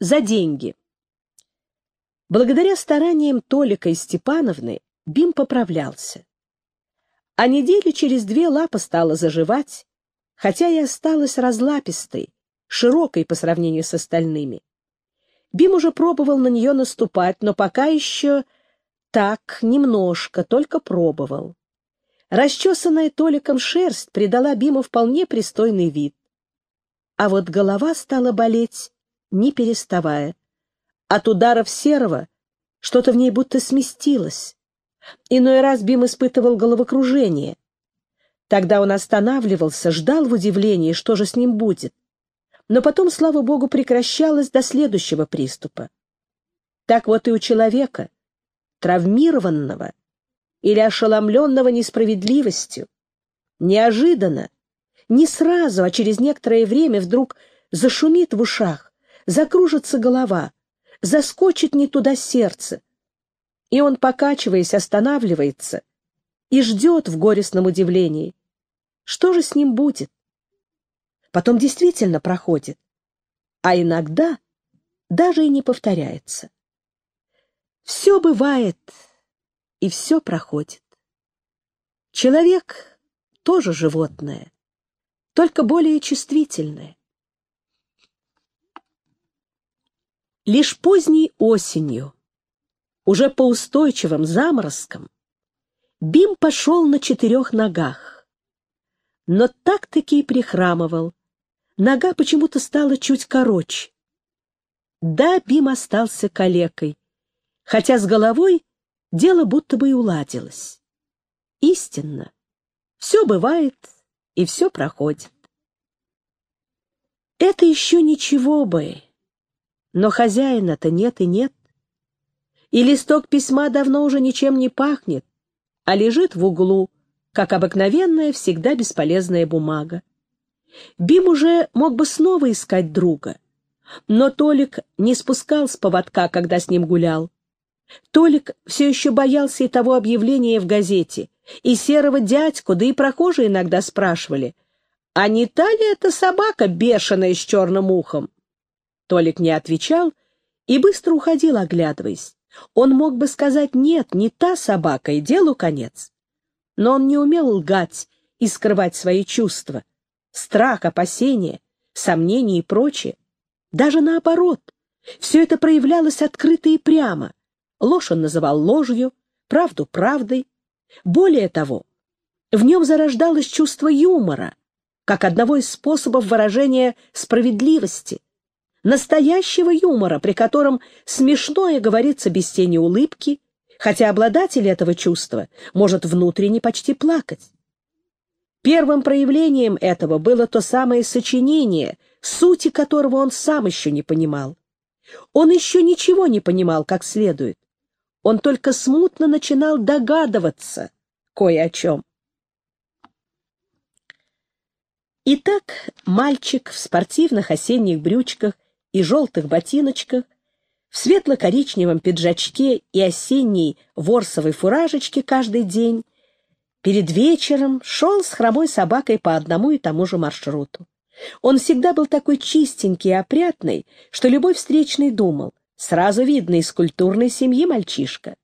за деньги. Благодаря стараниям Толика и Степановны Бим поправлялся. А недели через две лапа стала заживать, хотя и осталась разлапистой, широкой по сравнению с остальными. Бим уже пробовал на нее наступать, но пока еще так, немножко, только пробовал. Расчесанная Толиком шерсть придала Биму вполне пристойный вид. А вот голова стала болеть, не переставая. От ударов серого что-то в ней будто сместилось. Иной раз Бим испытывал головокружение. Тогда он останавливался, ждал в удивлении, что же с ним будет. Но потом, слава богу, прекращалось до следующего приступа. Так вот и у человека, травмированного или ошеломленного несправедливостью, неожиданно, не сразу, а через некоторое время вдруг зашумит в ушах, закружится голова, заскочит не туда сердце, и он, покачиваясь, останавливается и ждет в горестном удивлении. Что же с ним будет? Потом действительно проходит, а иногда даже и не повторяется. Все бывает, и все проходит. Человек тоже животное, только более чувствительное. Лишь поздней осенью, уже по устойчивым заморозкам, Бим пошел на четырех ногах. Но так-таки и прихрамывал. Нога почему-то стала чуть короче. Да, Бим остался калекой, хотя с головой дело будто бы и уладилось. Истинно, все бывает и все проходит. Это еще ничего бы, но хозяина-то нет и нет. И листок письма давно уже ничем не пахнет, а лежит в углу, как обыкновенная, всегда бесполезная бумага. Бим уже мог бы снова искать друга, но Толик не спускал с поводка, когда с ним гулял. Толик все еще боялся и того объявления в газете, и серого дядьку, да и прохожие иногда спрашивали, а не та ли это собака бешеная с черным ухом? Толик не отвечал и быстро уходил, оглядываясь. Он мог бы сказать «нет, не та собака, и делу конец». Но он не умел лгать и скрывать свои чувства. Страх, опасения, сомнения и прочее. Даже наоборот. Все это проявлялось открыто и прямо. Ложь он называл ложью, правду — правдой. Более того, в нем зарождалось чувство юмора, как одного из способов выражения справедливости, настоящего юмора, при котором смешное говорится без тени улыбки, хотя обладатель этого чувства может внутренне почти плакать. Первым проявлением этого было то самое сочинение, сути которого он сам еще не понимал. Он еще ничего не понимал как следует. Он только смутно начинал догадываться кое о чем. Итак, мальчик в спортивных осенних брючках и желтых ботиночках, в светло-коричневом пиджачке и осенней ворсовой фуражечке каждый день, перед вечером шел с хромой собакой по одному и тому же маршруту. Он всегда был такой чистенький и опрятный, что любой встречный думал, сразу видно из культурной семьи мальчишка.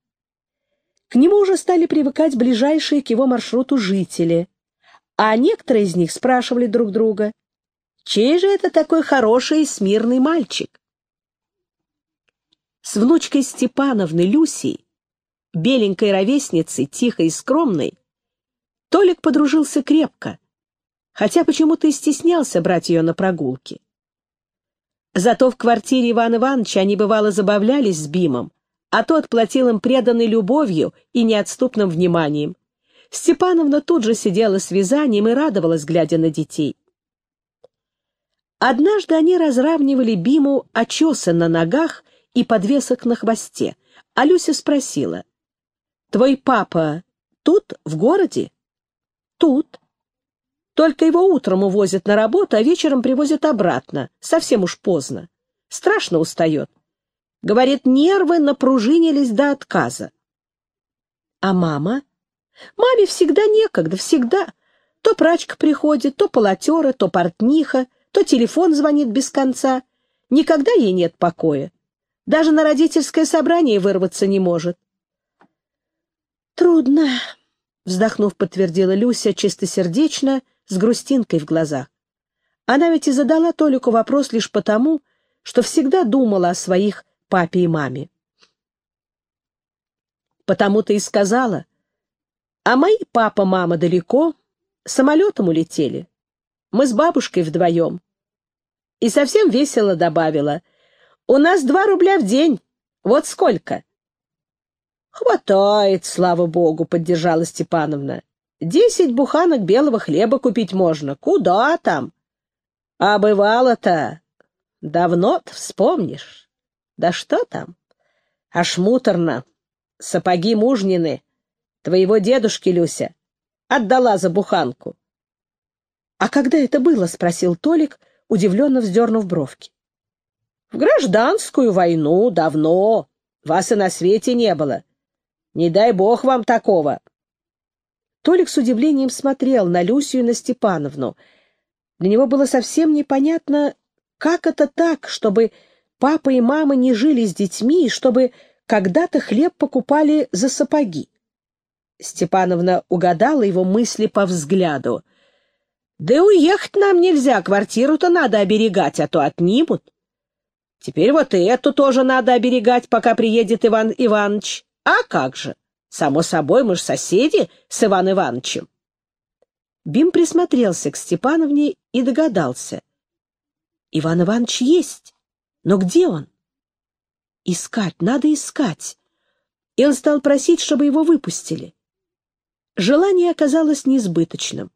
К нему уже стали привыкать ближайшие к его маршруту жители, а некоторые из них спрашивали друг друга, Чей же это такой хороший и смирный мальчик? С внучкой Степановны Люсей, беленькой ровесницей, тихой и скромной, Толик подружился крепко, хотя почему-то и стеснялся брать ее на прогулки. Зато в квартире Ивана Ивановича они бывало забавлялись с Бимом, а тот платил им преданной любовью и неотступным вниманием. Степановна тут же сидела с вязанием и радовалась, глядя на детей. Однажды они разравнивали Биму очесы на ногах и подвесок на хвосте, а Люся спросила, «Твой папа тут, в городе?» «Тут. Только его утром увозят на работу, а вечером привозят обратно, совсем уж поздно. Страшно устает. Говорит, нервы напружинились до отказа. А мама? Маме всегда некогда, всегда. То прачка приходит, то полотера, то портниха, то телефон звонит без конца. Никогда ей нет покоя. Даже на родительское собрание вырваться не может. «Трудно», — вздохнув, подтвердила Люся чистосердечно, с грустинкой в глазах. Она ведь и задала Толику вопрос лишь потому, что всегда думала о своих папе и маме. Потому-то и сказала, а мои папа, мама далеко, самолетом улетели. Мы с бабушкой вдвоем. И совсем весело добавила, у нас два рубля в день, вот сколько. «Хватает, слава богу», — поддержала Степановна. «Десять буханок белого хлеба купить можно. Куда там?» «А бывало-то давно-то вспомнишь. Да что там? Аж муторно. Сапоги мужнины. Твоего дедушки, Люся, отдала за буханку». «А когда это было?» — спросил Толик, удивленно вздернув бровки. «В гражданскую войну давно. Вас и на свете не было. Не дай бог вам такого. Толик с удивлением смотрел на Люсю и на Степановну. Для него было совсем непонятно, как это так, чтобы папа и мама не жили с детьми, и чтобы когда-то хлеб покупали за сапоги. Степановна угадала его мысли по взгляду. «Да и уехать нам нельзя, квартиру-то надо оберегать, а то отнимут. Теперь вот и эту тоже надо оберегать, пока приедет Иван Иванович. А как же? Само собой, мы же соседи с Иван Ивановичем. Бим присмотрелся к Степановне и догадался. Иван Иванович есть, но где он? Искать, надо искать. И он стал просить, чтобы его выпустили. Желание оказалось несбыточным.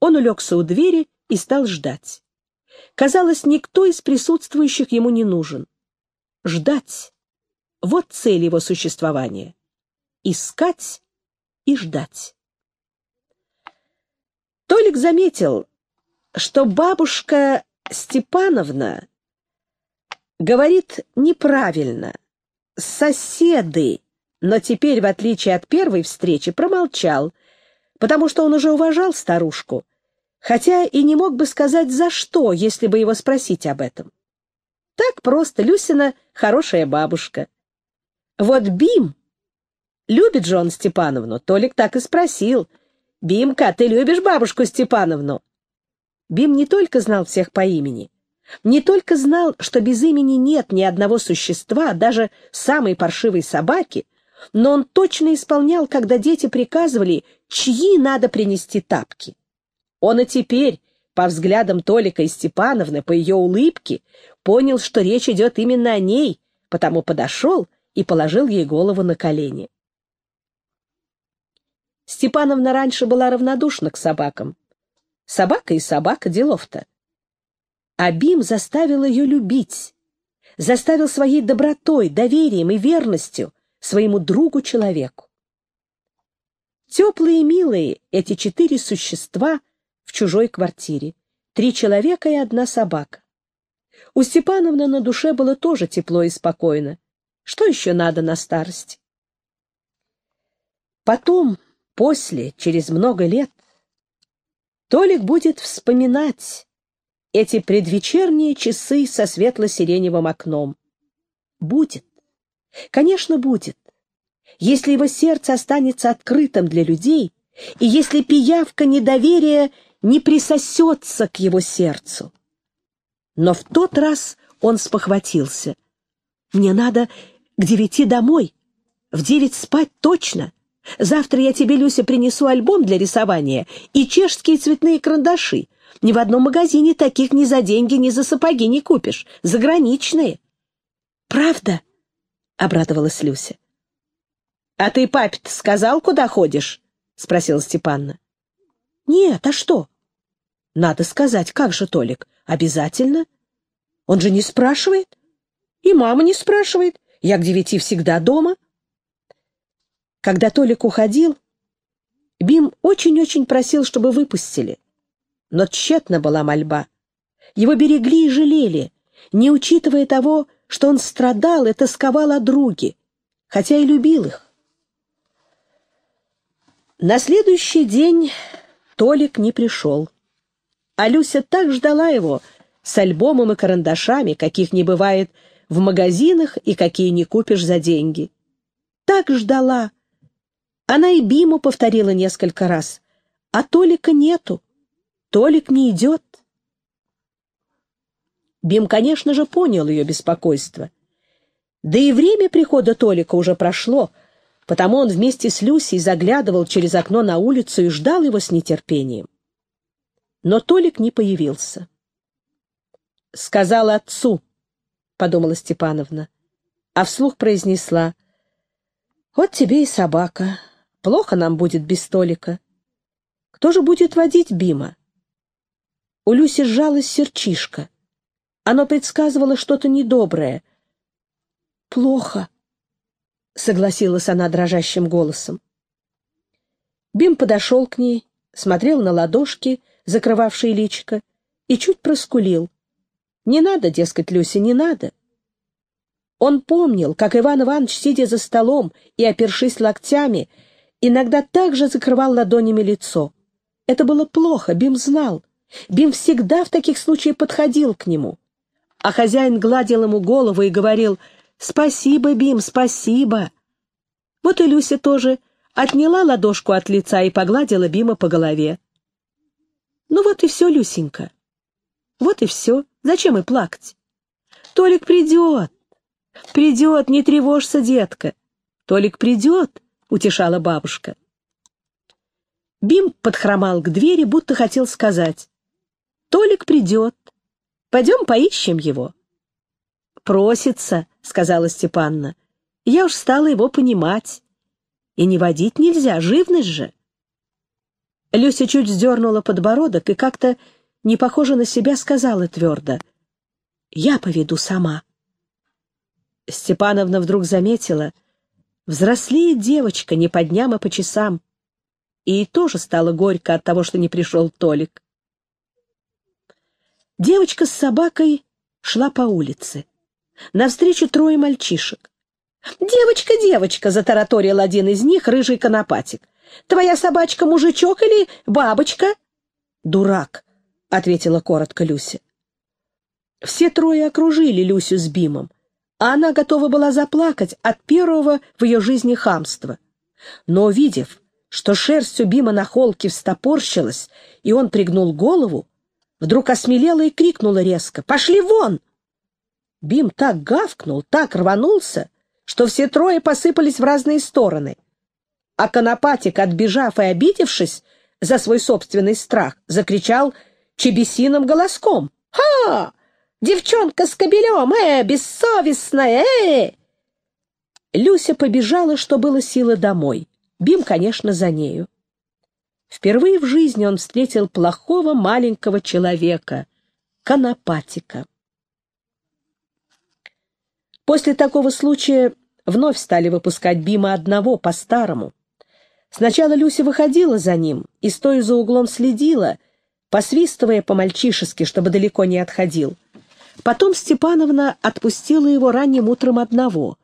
Он улегся у двери и стал ждать. Казалось, никто из присутствующих ему не нужен. Ждать вот цель его существования — искать и ждать. Толик заметил, что бабушка Степановна говорит неправильно. Соседы, но теперь, в отличие от первой встречи, промолчал, потому что он уже уважал старушку, хотя и не мог бы сказать за что, если бы его спросить об этом. Так просто Люсина хорошая бабушка — вот Бим... Любит же он Степановну. Толик так и спросил. «Бимка, ты любишь бабушку Степановну?» Бим не только знал всех по имени, не только знал, что без имени нет ни одного существа, даже самой паршивой собаки, но он точно исполнял, когда дети приказывали, чьи надо принести тапки. Он и теперь, по взглядам Толика и Степановны, по ее улыбке, понял, что речь идет именно о ней, потому подошел и положил ей голову на колени. Степановна раньше была равнодушна к собакам. Собака и собака, делов-то. А Бим заставил ее любить, заставил своей добротой, доверием и верностью своему другу-человеку. Теплые и милые эти четыре существа в чужой квартире. Три человека и одна собака. У Степановны на душе было тоже тепло и спокойно. Что еще надо на старость? Потом, после, через много лет, Толик будет вспоминать эти предвечерние часы со светло-сиреневым окном. Будет. Конечно, будет. Если его сердце останется открытым для людей, и если пиявка недоверия не присосется к его сердцу. Но в тот раз он спохватился. Мне надо к девяти домой. В девять спать точно. Завтра я тебе, Люся, принесу альбом для рисования и чешские цветные карандаши. Ни в одном магазине таких ни за деньги, ни за сапоги не купишь. Заграничные. Правда? — обрадовалась Люся. — А ты папе-то сказал, куда ходишь? — спросила Степанна. — Нет, а что? — Надо сказать, как же, Толик, обязательно. Он же не спрашивает. И мама не спрашивает. Я к девяти всегда дома. Когда Толик уходил, Бим очень-очень просил, чтобы выпустили. Но тщетна была мольба. Его берегли и жалели, не учитывая того, что он страдал и тосковал о друге, хотя и любил их. На следующий день Толик не пришел, а Люся так ждала его, с альбомом и карандашами, каких не бывает в магазинах и какие не купишь за деньги. Так ждала. Она и Биму повторила несколько раз. А Толика нету. Толик не идет. Бим, конечно же, понял ее беспокойство. Да и время прихода Толика уже прошло, потому он вместе с Люсей заглядывал через окно на улицу и ждал его с нетерпением. Но Толик не появился. «Сказал отцу», — подумала Степановна, а вслух произнесла, «Вот тебе и собака. Плохо нам будет без Толика. Кто же будет водить Бима?» У Люси сжалась серчишка. Оно предсказывало что-то недоброе. «Плохо», — согласилась она дрожащим голосом. Бим подошел к ней, смотрел на ладошки, закрывавшие личико, и чуть проскулил. «Не надо, дескать, Люся, не надо». Он помнил, как Иван Иванович, сидя за столом и опершись локтями, иногда также закрывал ладонями лицо. Это было плохо, Бим знал. Бим всегда в таких случаях подходил к нему. А хозяин гладил ему голову и говорил «Спасибо, Бим, спасибо». Вот и Люся тоже отняла ладошку от лица и погладила Бима по голове. Ну вот и все, Люсенька. Вот и все. Зачем и плакать? Толик придет. Придет, не тревожься, детка. Толик придет, утешала бабушка. Бим подхромал к двери, будто хотел сказать. Толик придет. Пойдем поищем его. Просится, сказала Степанна. Я уж стала его понимать. И не водить нельзя, живность же. Люся чуть вздернула подбородок и как-то, не похоже на себя, сказала твердо. «Я поведу сама». Степановна вдруг заметила, взрослеет девочка не по дням, а по часам. И тоже стало горько от того, что не пришел Толик. Девочка с собакой шла по улице. Навстречу трое мальчишек. «Девочка, девочка!» — затараторил один из них, рыжий конопатик. «Твоя собачка мужичок или бабочка?» «Дурак!» — ответила коротко Люся. Все трое окружили Люсю с Бимом, а она готова была заплакать от первого в ее жизни хамства. Но, увидев, что шерсть у Бима на холке встопорщилась, и он пригнул голову, вдруг осмелела и крикнула резко «Пошли вон!». Бим так гавкнул, так рванулся, что все трое посыпались в разные стороны. А Конопатик, отбежав и обидевшись за свой собственный страх, закричал чебесиным голоском «Ха! Девчонка с кобелем! Э, бессовестная! Э!» Люся побежала, что было силы, домой. Бим, конечно, за нею. Впервые в жизни он встретил плохого маленького человека, конопатика. После такого случая вновь стали выпускать Бима одного, по-старому. Сначала Люся выходила за ним и, стоя за углом, следила, посвистывая по-мальчишески, чтобы далеко не отходил. Потом Степановна отпустила его ранним утром одного.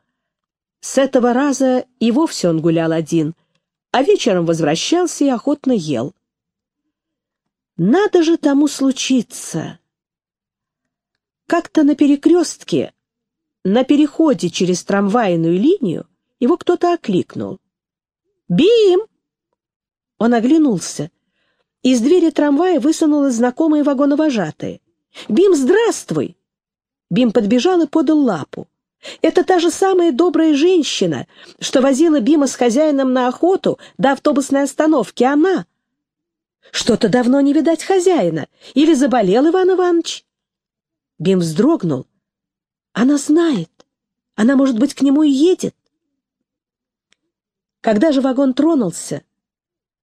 С этого раза и вовсе он гулял один — а вечером возвращался и охотно ел. Надо же тому случиться. Как-то на перекрестке, на переходе через трамвайную линию, его кто-то окликнул. «Бим!» Он оглянулся. Из двери трамвая высунулась знакомая вагоновожатая. «Бим, здравствуй!» Бим подбежал и подал лапу. Это та же самая добрая женщина, что возила Бима с хозяином на охоту до автобусной остановки. Она. Что-то давно не видать хозяина. Или заболел Иван Иванович? Бим вздрогнул. Она знает. Она, может быть, к нему и едет. Когда же вагон тронулся,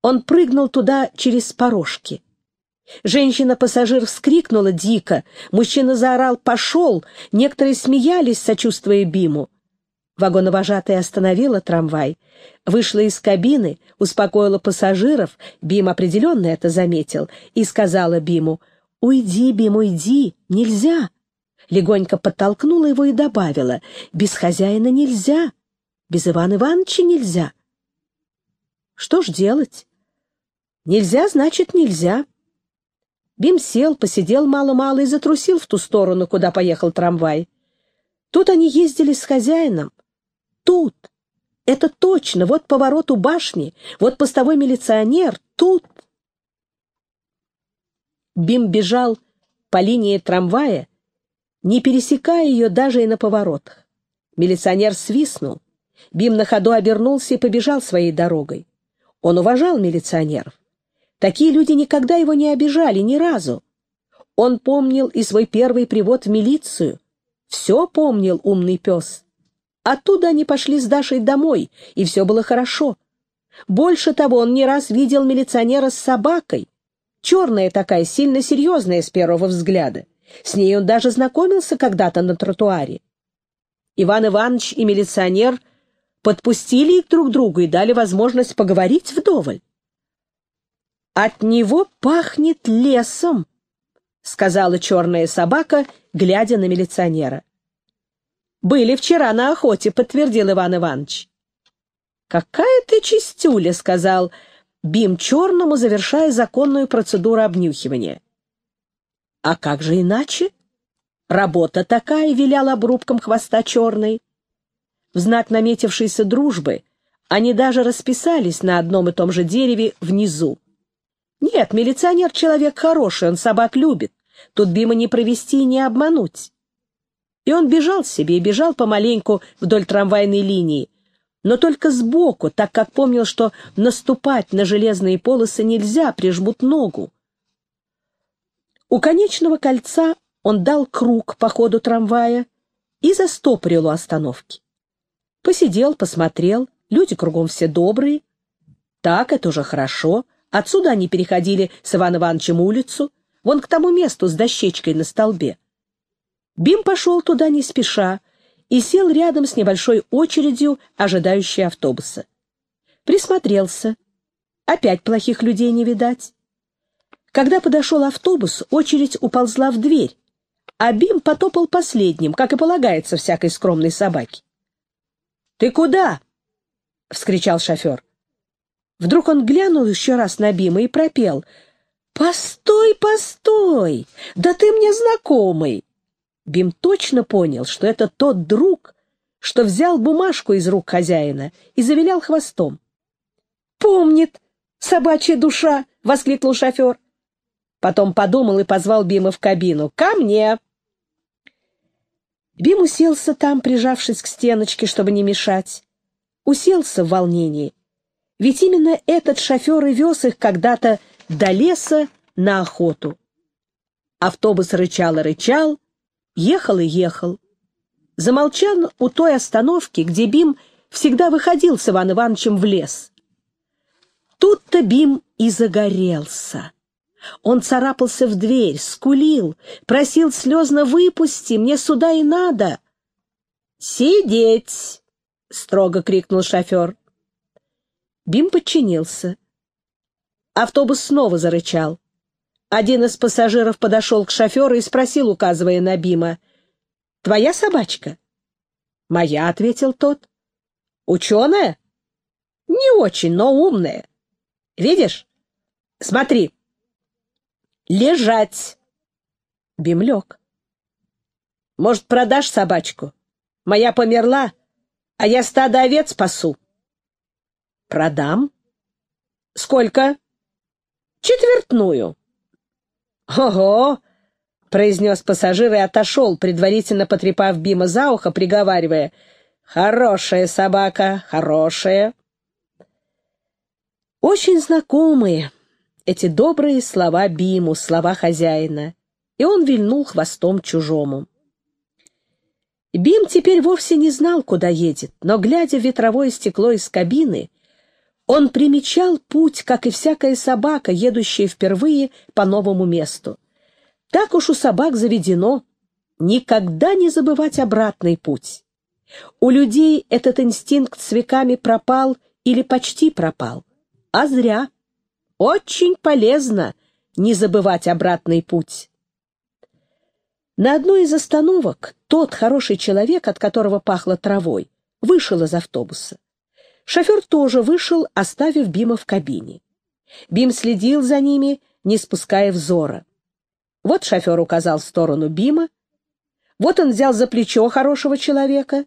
он прыгнул туда через порожки. Женщина-пассажир вскрикнула дико, мужчина заорал «пошел», некоторые смеялись, сочувствуя Биму. Вагоновожатая остановила трамвай, вышла из кабины, успокоила пассажиров, Бим определенно это заметил, и сказала Биму «Уйди, Бим, уйди, нельзя». Легонько подтолкнула его и добавила «Без хозяина нельзя, без Ивана Ивановича нельзя». Что ж делать? Нельзя, значит, нельзя. Бим сел, посидел мало-мало и затрусил в ту сторону, куда поехал трамвай. Тут они ездили с хозяином. Тут. Это точно. Вот поворот у башни, вот постовой милиционер. Тут. Бим бежал по линии трамвая, не пересекая ее даже и на поворотах. Милиционер свистнул. Бим на ходу обернулся и побежал своей дорогой. Он уважал милиционеров. Такие люди никогда его не обижали, ни разу. Он помнил и свой первый привод в милицию. Все помнил умный пес. Оттуда они пошли с Дашей домой, и все было хорошо. Больше того, он не раз видел милиционера с собакой. Черная такая, сильно серьезная с первого взгляда. С ней он даже знакомился когда-то на тротуаре. Иван Иванович и милиционер подпустили их друг к другу и дали возможность поговорить вдоволь. «От него пахнет лесом», — сказала черная собака, глядя на милиционера. «Были вчера на охоте», — подтвердил Иван Иванович. «Какая ты чистюля», — сказал Бим Черному, завершая законную процедуру обнюхивания. «А как же иначе?» «Работа такая», — вилял обрубком хвоста черной. В знак наметившейся дружбы они даже расписались на одном и том же дереве внизу. Нет, милиционер человек хороший, он собак любит. Тут Бима не провести и не обмануть. И он бежал себе, бежал помаленьку вдоль трамвайной линии, но только сбоку, так как помнил, что наступать на железные полосы нельзя, прижмут ногу. У конечного кольца он дал круг по ходу трамвая и застопорил у остановки. Посидел, посмотрел, люди кругом все добрые. Так, это уже хорошо. Отсюда они переходили с Иван Ивановичем улицу, вон к тому месту с дощечкой на столбе. Бим пошел туда не спеша и сел рядом с небольшой очередью, ожидающей автобуса. Присмотрелся. Опять плохих людей не видать. Когда подошел автобус, очередь уползла в дверь, а Бим потопал последним, как и полагается всякой скромной собаке. «Ты куда?» — вскричал шофер. Вдруг он глянул еще раз на Бима и пропел. «Постой, постой! Да ты мне знакомый!» Бим точно понял, что это тот друг, что взял бумажку из рук хозяина и завилял хвостом. «Помнит! Собачья душа!» — воскликнул шофер. Потом подумал и позвал Бима в кабину. «Ко мне!» Бим уселся там, прижавшись к стеночке, чтобы не мешать. Уселся в волнении ведь именно этот шофер и вез их когда-то до леса на охоту. Автобус рычал и рычал, ехал и ехал. Замолчал у той остановки, где Бим всегда выходил с Иван Ивановичем в лес. Тут-то Бим и загорелся. Он царапался в дверь, скулил, просил слезно «выпусти, мне сюда и надо». «Сидеть!» — строго крикнул шофер. Бим подчинился. Автобус снова зарычал. Один из пассажиров подошел к шоферу и спросил, указывая на Бима, «Твоя собачка?» «Моя», — ответил тот. «Ученая?» «Не очень, но умная. Видишь? Смотри. Лежать!» Бим лег. «Может, продашь собачку? Моя померла, а я стадо овец спасу». Продам. Сколько? Четвертную. Ого! произнес пассажир и отошел, предварительно потрепав Бима за ухо, приговаривая «Хорошая собака, хорошая». Очень знакомые эти добрые слова Биму, слова хозяина, и он вильнул хвостом чужому. Бим теперь вовсе не знал, куда едет, но, глядя в ветровое стекло из кабины, он примечал путь, как и всякая собака, едущая впервые по новому месту. Так уж у собак заведено никогда не забывать обратный путь. У людей этот инстинкт с веками пропал или почти пропал. А зря. Очень полезно не забывать обратный путь. На одной из остановок тот хороший человек, от которого пахло травой, вышел из автобуса. Шофер тоже вышел, оставив Бима в кабине. Бим следил за ними, не спуская взора. Вот шофер указал в сторону Бима, вот он взял за плечо хорошего человека,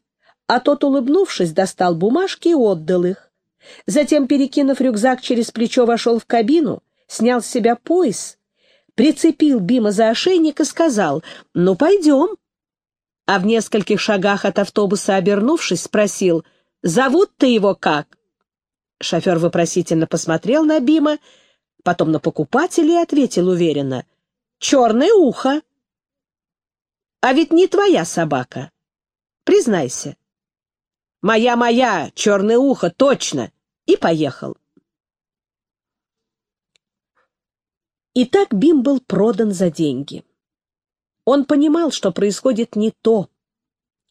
а тот, улыбнувшись, достал бумажки и отдал их. Затем, перекинув рюкзак через плечо, вошел в кабину, снял с себя пояс, прицепил Бима за ошейник и сказал «Ну, пойдем». А в нескольких шагах от автобуса, обернувшись, спросил «Зовут-то его как?» Шофер вопросительно посмотрел на Бима, потом на покупателя и ответил уверенно «Черное ухо». «А ведь не твоя собака. Признайся». «Моя-моя, черное ухо, точно!» И поехал. Итак, Бим был продан за деньги. Он понимал, что происходит не то,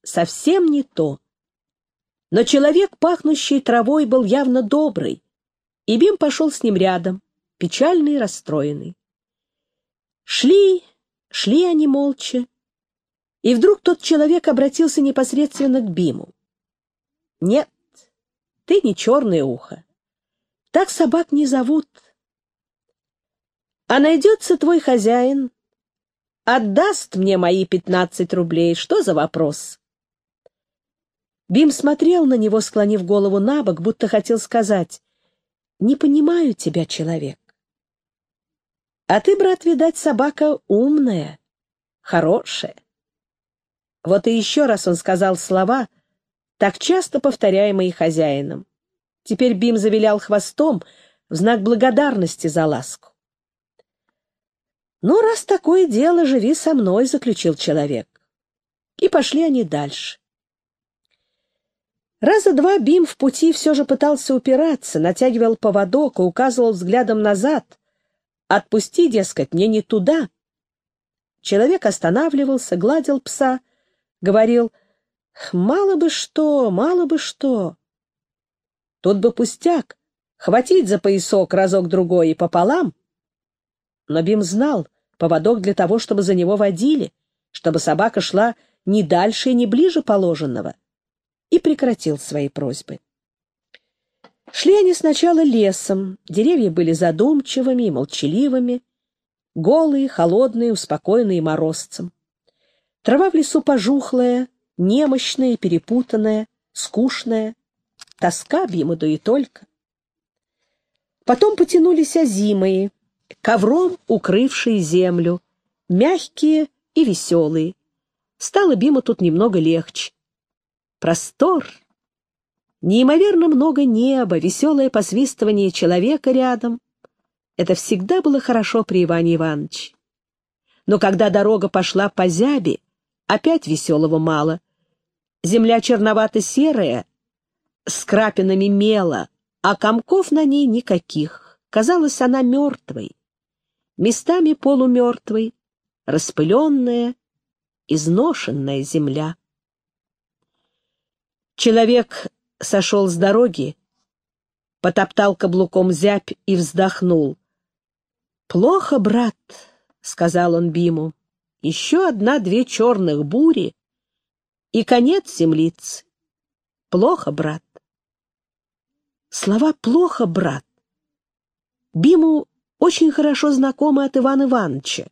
совсем не то. Но человек, пахнущий травой, был явно добрый, и Бим пошел с ним рядом, печальный и расстроенный. Шли, шли они молча, и вдруг тот человек обратился непосредственно к Биму. Нет, ты не черное ухо. Так собак не зовут. А найдется твой хозяин, отдаст мне мои пятнадцать рублей. Что за вопрос? Бим смотрел на него, склонив голову на бок, будто хотел сказать, «Не понимаю тебя, человек». А ты, брат, видать, собака умная, хорошая. Вот и еще раз он сказал слова, так часто повторяемые хозяином. Теперь Бим завилял хвостом в знак благодарности за ласку. «Ну, раз такое дело, живи со мной», — заключил человек. И пошли они дальше. Раза два Бим в пути все же пытался упираться, натягивал поводок и указывал взглядом назад. «Отпусти, дескать, мне не туда». Человек останавливался, гладил пса, говорил — Мало бы что, мало бы что. Тут бы пустяк, хватить за поясок разок-другой и пополам. Но Бим знал, поводок для того, чтобы за него водили, чтобы собака шла не дальше и не ближе положенного, и прекратил свои просьбы. Шли они сначала лесом, деревья были задумчивыми и молчаливыми, голые, холодные, успокоенные морозцем. Трава в лесу пожухлая, немощная, перепутанная, скучная, тоска Биму да и только. Потом потянулись озимые, ковром укрывшие землю, мягкие и веселые. Стало Биму тут немного легче. Простор, неимоверно много неба, веселое посвистывание человека рядом. Это всегда было хорошо при Иване Ивановиче. Но когда дорога пошла по зябе, опять веселого мало. Земля черновато-серая, с крапинами мела, а комков на ней никаких. Казалось, она мертвой, местами полумертвой, распыленная, изношенная земля. Человек сошел с дороги, потоптал каблуком зябь и вздохнул. «Плохо, брат», — сказал он Биму, — «еще одна-две черных бури, и конец землицы. Плохо, брат. Слова «плохо, брат» Биму очень хорошо знакомы от Ивана Ивановича,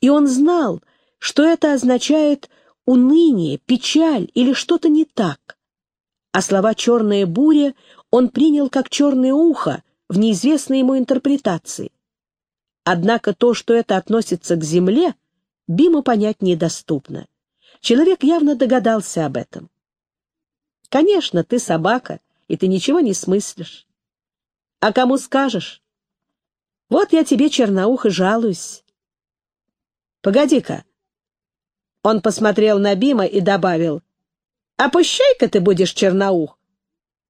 и он знал, что это означает уныние, печаль или что-то не так. А слова «черная буря» он принял как «черное ухо» в неизвестной ему интерпретации. Однако то, что это относится к земле, Биму понять недоступно. Человек явно догадался об этом. Конечно, ты собака, и ты ничего не смыслишь. А кому скажешь? Вот я тебе, черноух, и жалуюсь. Погоди-ка. Он посмотрел на Бима и добавил. А пущай-ка ты будешь черноух.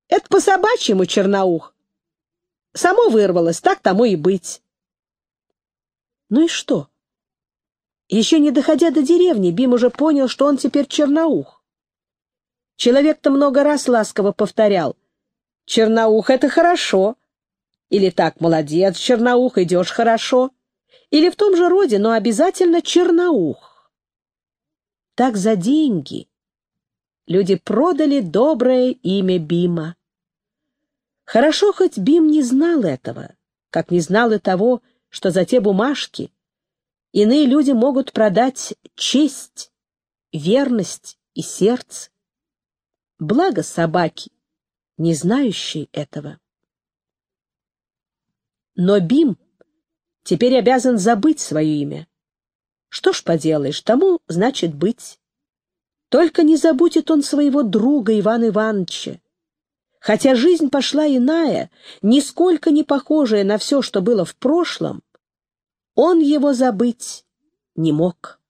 Это по-собачьему черноух. Само вырвалось, так тому и быть. Ну и что? Еще не доходя до деревни, Бим уже понял, что он теперь черноух. Человек-то много раз ласково повторял «Черноух — это хорошо», или «Так, молодец, черноух, идешь хорошо», или в том же роде, но обязательно черноух. Так за деньги люди продали доброе имя Бима. Хорошо, хоть Бим не знал этого, как не знал и того, что за те бумажки — Иные люди могут продать честь, верность и сердце. Благо собаки, не знающие этого. Но Бим теперь обязан забыть свое имя. Что ж поделаешь, тому значит быть. Только не забудет он своего друга Ивана Ивановича. Хотя жизнь пошла иная, нисколько не похожая на все, что было в прошлом, он его забыть не мог.